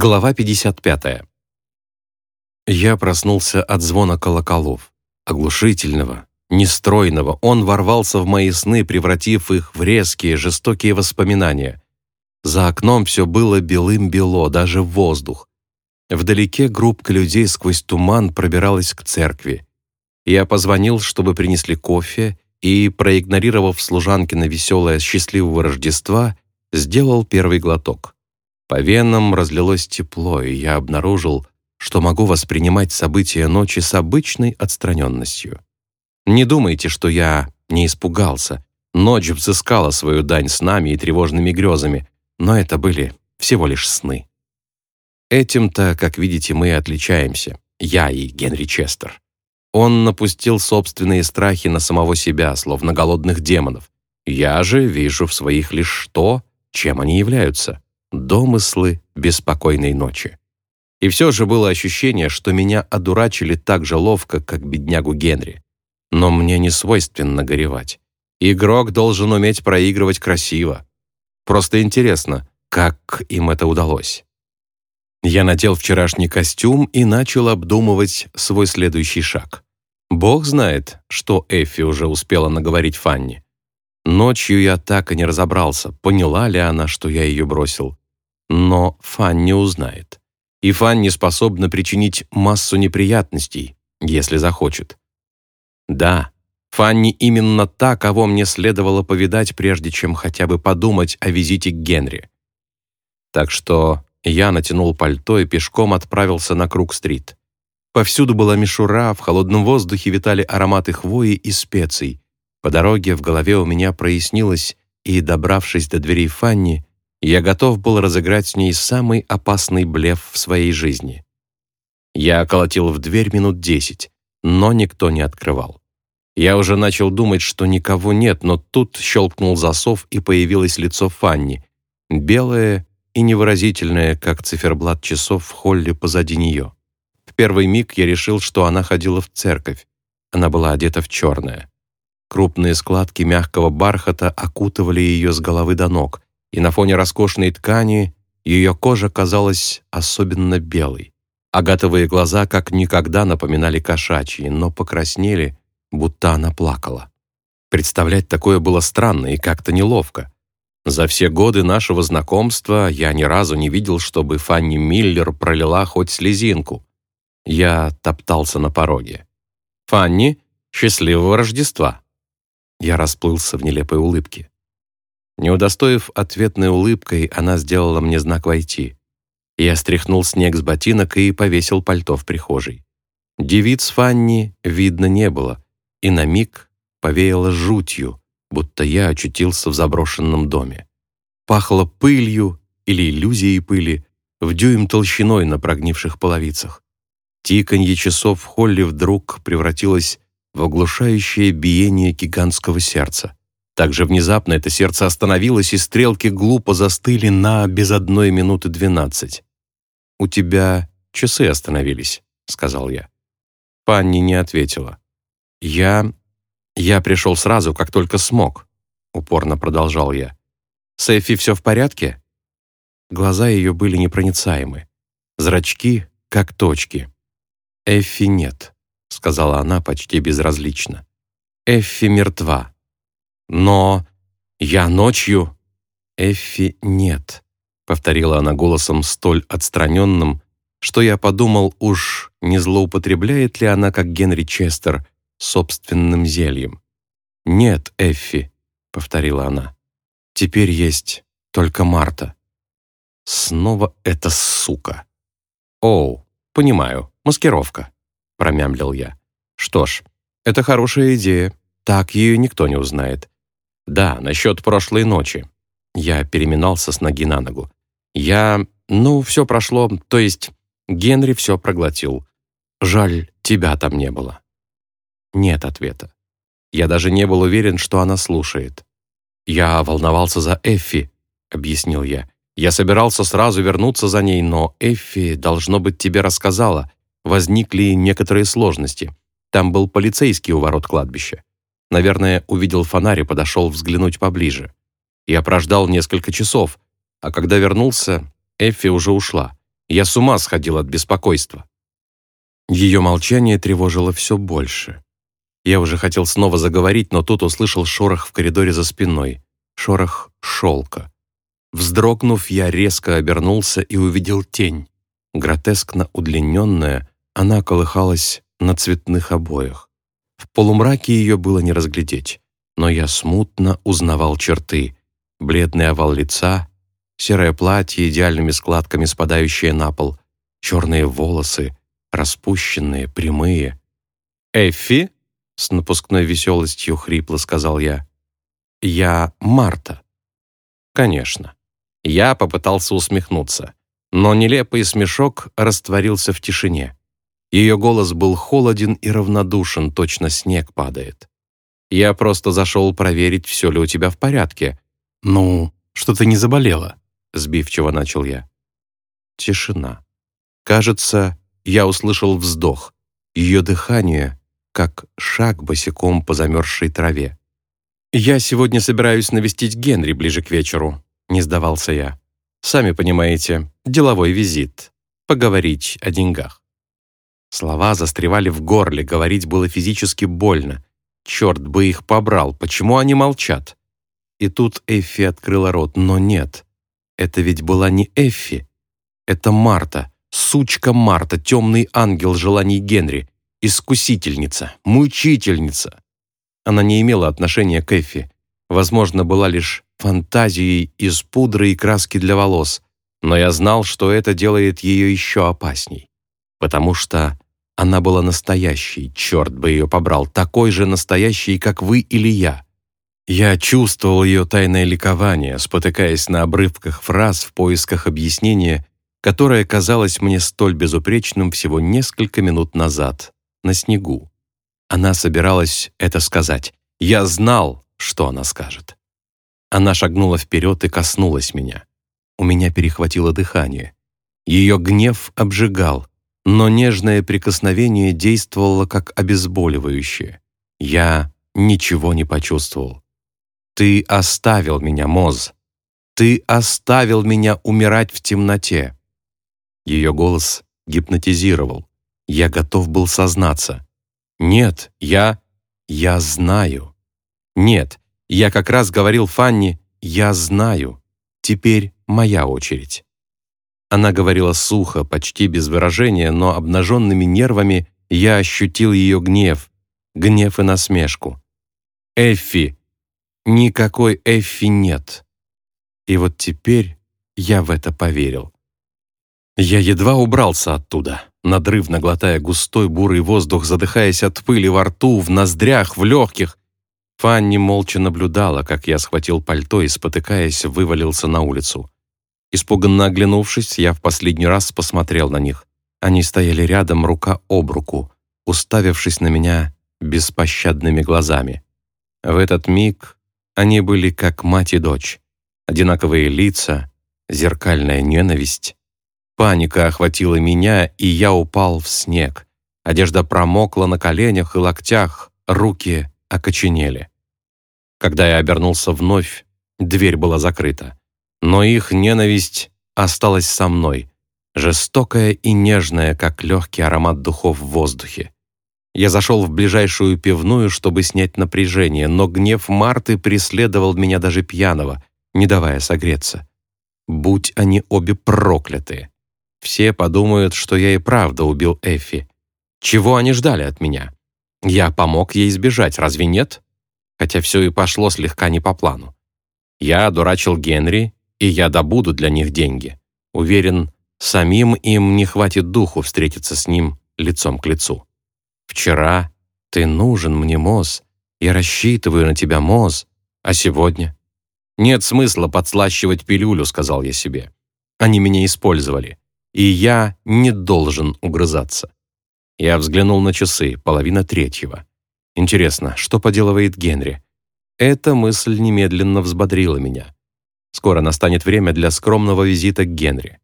Глава 55. Я проснулся от звона колоколов. Оглушительного, нестройного. Он ворвался в мои сны, превратив их в резкие, жестокие воспоминания. За окном все было белым-бело, даже воздух. Вдалеке группка людей сквозь туман пробиралась к церкви. Я позвонил, чтобы принесли кофе, и, проигнорировав служанкино веселое счастливого Рождества, сделал первый глоток. По венам разлилось тепло, и я обнаружил, что могу воспринимать события ночи с обычной отстраненностью. Не думайте, что я не испугался. Ночь взыскала свою дань нами и тревожными грезами, но это были всего лишь сны. Этим-то, как видите, мы отличаемся, я и Генри Честер. Он напустил собственные страхи на самого себя, словно голодных демонов. Я же вижу в своих лишь то, чем они являются — домыслы беспокойной ночи. И все же было ощущение, что меня одурачили так же ловко, как беднягу Генри. Но мне не свойственно горевать. Игрок должен уметь проигрывать красиво. Просто интересно, как им это удалось. Я надел вчерашний костюм и начал обдумывать свой следующий шаг. Бог знает, что Эффи уже успела наговорить Фанни. Ночью я так и не разобрался, поняла ли она, что я ее бросил. Но Фанни узнает. И Фанни способна причинить массу неприятностей, если захочет. Да, Фанни именно та, кого мне следовало повидать, прежде чем хотя бы подумать о визите к Генри. Так что я натянул пальто и пешком отправился на Круг-стрит. Повсюду была мишура, в холодном воздухе витали ароматы хвои и специй. По дороге в голове у меня прояснилось, и, добравшись до дверей Фанни, я готов был разыграть с ней самый опасный блеф в своей жизни. Я колотил в дверь минут десять, но никто не открывал. Я уже начал думать, что никого нет, но тут щелкнул засов, и появилось лицо Фанни, белое и невыразительное, как циферблат часов в холле позади нее. В первый миг я решил, что она ходила в церковь. Она была одета в черное. Крупные складки мягкого бархата окутывали ее с головы до ног, и на фоне роскошной ткани ее кожа казалась особенно белой. Агатовые глаза как никогда напоминали кошачьи, но покраснели, будто она плакала. Представлять такое было странно и как-то неловко. За все годы нашего знакомства я ни разу не видел, чтобы Фанни Миллер пролила хоть слезинку. Я топтался на пороге. «Фанни, счастливого Рождества!» Я расплылся в нелепой улыбке. Не удостоив ответной улыбкой, она сделала мне знак «Войти». Я стряхнул снег с ботинок и повесил пальто в прихожей. Девиц Фанни видно не было, и на миг повеяло жутью, будто я очутился в заброшенном доме. Пахло пылью или иллюзией пыли в дюйм толщиной на прогнивших половицах. Тиканье часов в холле вдруг превратилось в оглушающее биение гигантского сердца. Так же внезапно это сердце остановилось, и стрелки глупо застыли на без одной минуты двенадцать. «У тебя часы остановились», — сказал я. Панни не ответила. «Я... я пришел сразу, как только смог», — упорно продолжал я. «С Эфи все в порядке?» Глаза ее были непроницаемы. Зрачки, как точки. «Эффи нет», — сказала она почти безразлично. «Эффи мертва. Но я ночью...» «Эффи нет», — повторила она голосом столь отстраненным, что я подумал, уж не злоупотребляет ли она, как Генри Честер, собственным зельем. «Нет, Эффи», — повторила она. «Теперь есть только Марта». Снова эта сука. «Оу, понимаю, маскировка», — промямлил я. «Что ж, это хорошая идея. Так ее никто не узнает. Да, насчет прошлой ночи. Я переминался с ноги на ногу. Я... Ну, все прошло, то есть Генри все проглотил. Жаль, тебя там не было. Нет ответа. Я даже не был уверен, что она слушает. «Я волновался за Эффи», — объяснил я. «Я собирался сразу вернуться за ней, но Эффи, должно быть, тебе рассказала. Возникли некоторые сложности. Там был полицейский у ворот кладбища. Наверное, увидел фонарь и подошел взглянуть поближе. Я прождал несколько часов, а когда вернулся, Эффи уже ушла. Я с ума сходил от беспокойства. Ее молчание тревожило все больше. Я уже хотел снова заговорить, но тут услышал шорох в коридоре за спиной. Шорох шелка. Вздрогнув, я резко обернулся и увидел тень. Гротескно удлиненная, она колыхалась на цветных обоях. В полумраке ее было не разглядеть, но я смутно узнавал черты. Бледный овал лица, серое платье, идеальными складками спадающее на пол, черные волосы, распущенные, прямые. «Эффи?» С напускной веселостью хрипло сказал я. «Я Марта». «Конечно». Я попытался усмехнуться, но нелепый смешок растворился в тишине. Ее голос был холоден и равнодушен, точно снег падает. «Я просто зашел проверить, все ли у тебя в порядке». «Ну, что ты не заболела?» — сбивчиво начал я. Тишина. Кажется, я услышал вздох. Ее дыхание как шаг босиком по замерзшей траве. «Я сегодня собираюсь навестить Генри ближе к вечеру», — не сдавался я. «Сами понимаете, деловой визит. Поговорить о деньгах». Слова застревали в горле, говорить было физически больно. Черт бы их побрал, почему они молчат? И тут Эффи открыла рот, но нет. Это ведь была не Эффи. Это Марта, сучка Марта, темный ангел желаний Генри, искусительница, мучительница. Она не имела отношения к Эффи, возможно, была лишь фантазией из пудры и краски для волос, но я знал, что это делает ее еще опасней, потому что она была настоящей, черт бы ее побрал, такой же настоящей, как вы или я. Я чувствовал ее тайное ликование, спотыкаясь на обрывках фраз в поисках объяснения, которое казалось мне столь безупречным всего несколько минут назад на снегу. Она собиралась это сказать. Я знал, что она скажет. Она шагнула вперед и коснулась меня. У меня перехватило дыхание. Ее гнев обжигал, но нежное прикосновение действовало как обезболивающее. Я ничего не почувствовал. «Ты оставил меня, Моз. Ты оставил меня умирать в темноте». Ее голос гипнотизировал. Я готов был сознаться. «Нет, я... я знаю». «Нет, я как раз говорил Фанни, я знаю. Теперь моя очередь». Она говорила сухо, почти без выражения, но обнаженными нервами я ощутил ее гнев, гнев и насмешку. «Эффи! Никакой Эффи нет!» И вот теперь я в это поверил. Я едва убрался оттуда надрывно глотая густой бурый воздух, задыхаясь от пыли во рту, в ноздрях, в легких. Фанни молча наблюдала, как я схватил пальто и, спотыкаясь, вывалился на улицу. Испуганно оглянувшись, я в последний раз посмотрел на них. Они стояли рядом, рука об руку, уставившись на меня беспощадными глазами. В этот миг они были как мать и дочь. Одинаковые лица, зеркальная ненависть, Паника охватила меня, и я упал в снег. Одежда промокла на коленях и локтях, руки окоченели. Когда я обернулся вновь, дверь была закрыта. Но их ненависть осталась со мной, жестокая и нежная, как легкий аромат духов в воздухе. Я зашел в ближайшую пивную, чтобы снять напряжение, но гнев Марты преследовал меня даже пьяного, не давая согреться. Будь они обе прокляты. Все подумают, что я и правда убил Эффи. Чего они ждали от меня? Я помог ей сбежать, разве нет? Хотя все и пошло слегка не по плану. Я одурачил Генри, и я добуду для них деньги. Уверен, самим им не хватит духу встретиться с ним лицом к лицу. Вчера ты нужен мне, Моз. Я рассчитываю на тебя, Моз. А сегодня? Нет смысла подслащивать пилюлю, сказал я себе. Они меня использовали и я не должен угрызаться. Я взглянул на часы, половина третьего. Интересно, что поделывает Генри? Эта мысль немедленно взбодрила меня. Скоро настанет время для скромного визита к Генри.